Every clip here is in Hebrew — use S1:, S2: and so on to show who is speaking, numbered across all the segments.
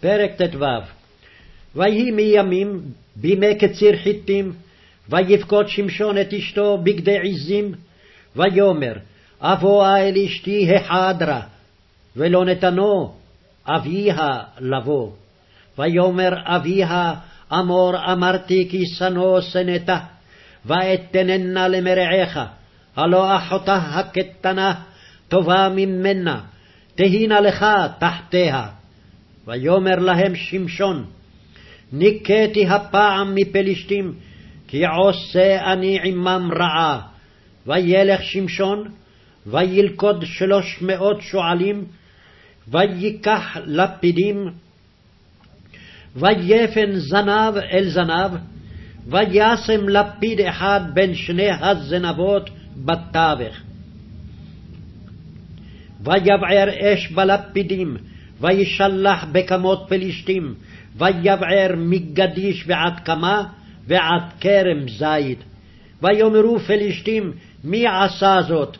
S1: פרק ט"ו ויהי מימים בימי קציר חיטים, ויבכות שמשון את אשתו בגדי עזים, ויאמר אבואה אל אשתי החדרה, ולא נתנו אביה לבוא. ויאמר אביה אמור אמרתי כי שנוא שנאתה, ואתננה למרעך, הלא אחותה הקטנה טובה ממנה, תהי נא לך תחתיה. ויאמר להם שמשון, ניקאתי הפעם מפלשתים, כי עושה אני עמם רעה. וילך שמשון, וילכוד שלוש מאות שועלים, ויקח לפידים, ויפן זנב אל זנב, וישם לפיד אחד בין שני הזנבות בתווך. ויבער אש בלפידים, וישלח בכמות פלישתים, ויבער מגדיש ועד קמה, ועד כרם זית. ויאמרו פלישתים, מי עשה זאת?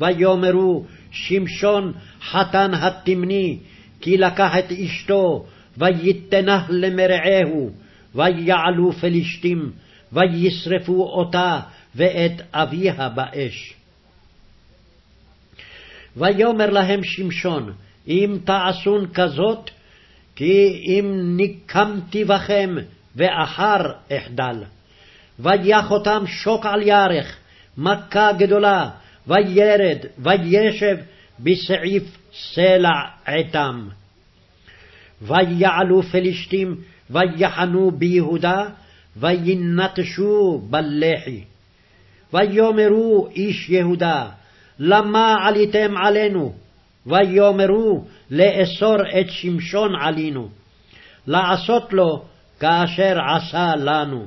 S1: ויאמרו, שמשון חתן התמני, כי לקח את אשתו, ויתנה למרעהו, ויעלו פלישתים, וישרפו אותה ואת אביה באש. ויאמר להם שמשון, אם תעשון כזאת, כי אם ניקמתי בכם, ואחר אחדל. ויח אותם שוק על ירך, מכה גדולה, וירד, וישב בסעיף סלע עתם. ויעלו פלישתים, ויחנו ביהודה, וינטשו בלחי. ויאמרו איש יהודה, למה עליתם עלינו? ויאמרו לאסור את שמשון עלינו, לעשות לו כאשר עשה לנו.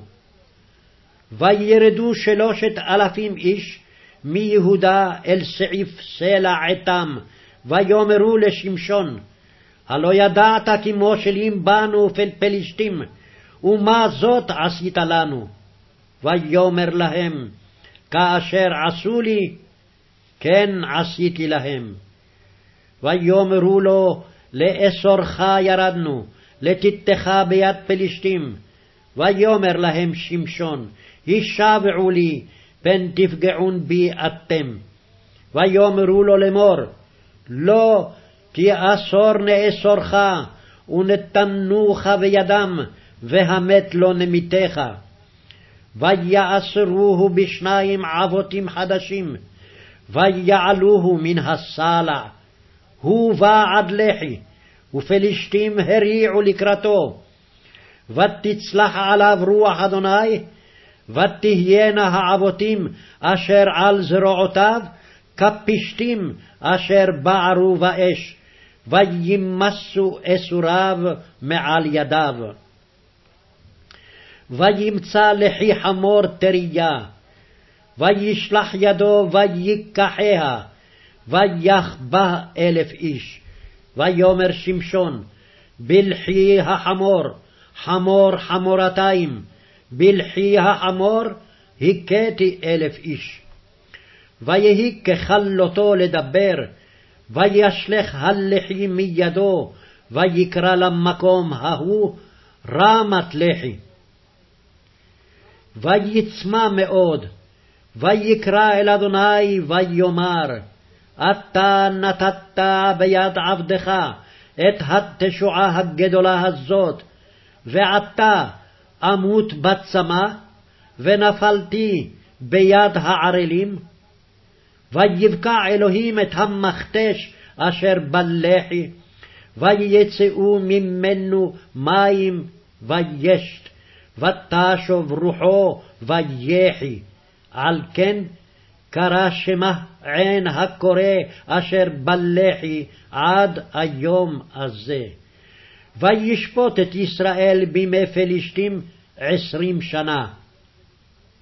S1: וירדו שלושת אלפים איש מיהודה אל סעיף סלע עתם, ויאמרו לשמשון, הלא ידעת כי מושלים בנו פלשתים, ומה זאת עשית לנו? ויאמר להם, כאשר עשו לי, כן עשיתי להם. ויאמרו לו, לאסורך ירדנו, לתתך ביד פלישתים. ויאמר להם שמשון, הישבעו לי, פן תפגעון בי אתם. ויאמרו לו לאמור, לא, כי אסור נאסורך, ונתנוך בידם, והמת לא נמיתך. ויאסרוהו בשניים עבותים חדשים, ויעלוהו מן הסלע. הוא בא עד לחי, ופלישתים הריעו לקראתו. ותצלח עליו רוח אדוני, ותהיינה העבותים אשר על זרועותיו, כפשתים אשר בערו באש, וימסו אסוריו מעל ידיו. וימצא לחי חמור טריה, וישלח ידו ויקחיה, ויח בה אלף איש. ויאמר שמשון, בלחי החמור, חמור חמורתיים, בלחי החמור, הכיתי אלף איש. ויהי ככלותו לדבר, וישלך הלחי מידו, ויקרא למקום ההוא רמת לחי. ויצמא מאוד, ויקרא אל אדוני ויאמר, אתה נתת ביד עבדך את התשועה הגדולה הזאת, ועתה אמות בצמא, ונפלתי ביד הערלים? ויבקע אלוהים את המכתש אשר בלחי, ויצאו ממנו מים וישת, ותשוב רוחו ויחי. על כן קרא שמה עין הקורא אשר בלחי עד היום הזה. וישפוט את ישראל בימי פלישתים עשרים שנה.